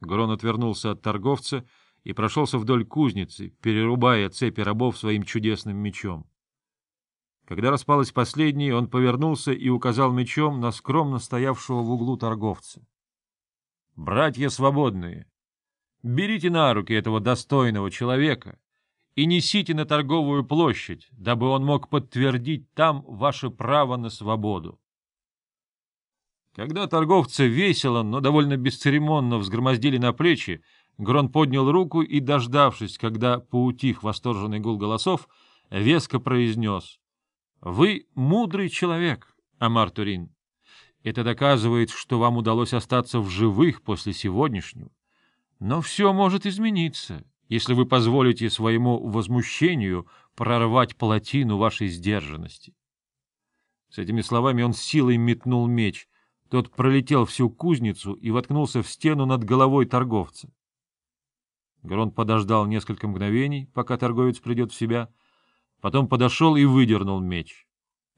Грон отвернулся от торговца и прошелся вдоль кузницы, перерубая цепи рабов своим чудесным мечом. Когда распалась последняя, он повернулся и указал мечом на скромно стоявшего в углу торговца. — Братья свободные, берите на руки этого достойного человека и несите на торговую площадь, дабы он мог подтвердить там ваше право на свободу. Когда торговцы весело, но довольно бесцеремонно взгромоздили на плечи, Грон поднял руку и, дождавшись, когда поутих восторженный гул голосов, веско произнес «Вы мудрый человек, Амар Турин. Это доказывает, что вам удалось остаться в живых после сегодняшнего. Но все может измениться, если вы позволите своему возмущению прорвать плотину вашей сдержанности». С этими словами он силой метнул меч — тот пролетел всю кузницу и воткнулся в стену над головой торговца. Грон подождал несколько мгновений, пока торговец придет в себя, потом подошел и выдернул меч.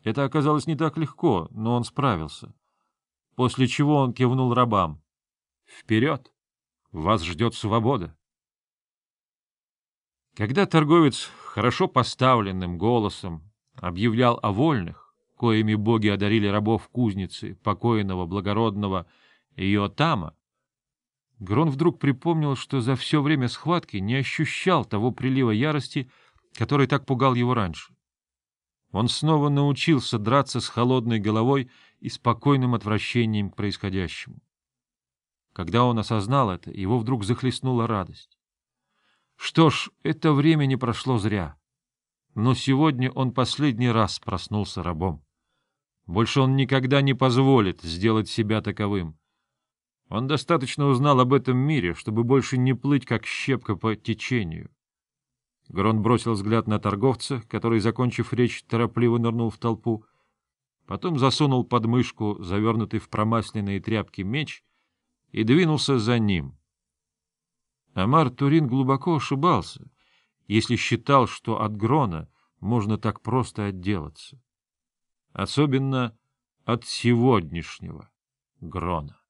Это оказалось не так легко, но он справился. После чего он кивнул рабам. «Вперед! Вас ждет свобода!» Когда торговец хорошо поставленным голосом объявлял о вольных, коими боги одарили рабов кузницы, покойного, благородного Иотама, Грон вдруг припомнил, что за все время схватки не ощущал того прилива ярости, который так пугал его раньше. Он снова научился драться с холодной головой и спокойным отвращением к происходящему. Когда он осознал это, его вдруг захлестнула радость. Что ж, это время не прошло зря. Но сегодня он последний раз проснулся рабом. Больше он никогда не позволит сделать себя таковым. Он достаточно узнал об этом мире, чтобы больше не плыть, как щепка по течению. Грон бросил взгляд на торговца, который, закончив речь, торопливо нырнул в толпу, потом засунул под мышку завернутый в промасленные тряпки меч и двинулся за ним. Амар Турин глубоко ошибался, если считал, что от Грона можно так просто отделаться особенно от сегодняшнего Грона.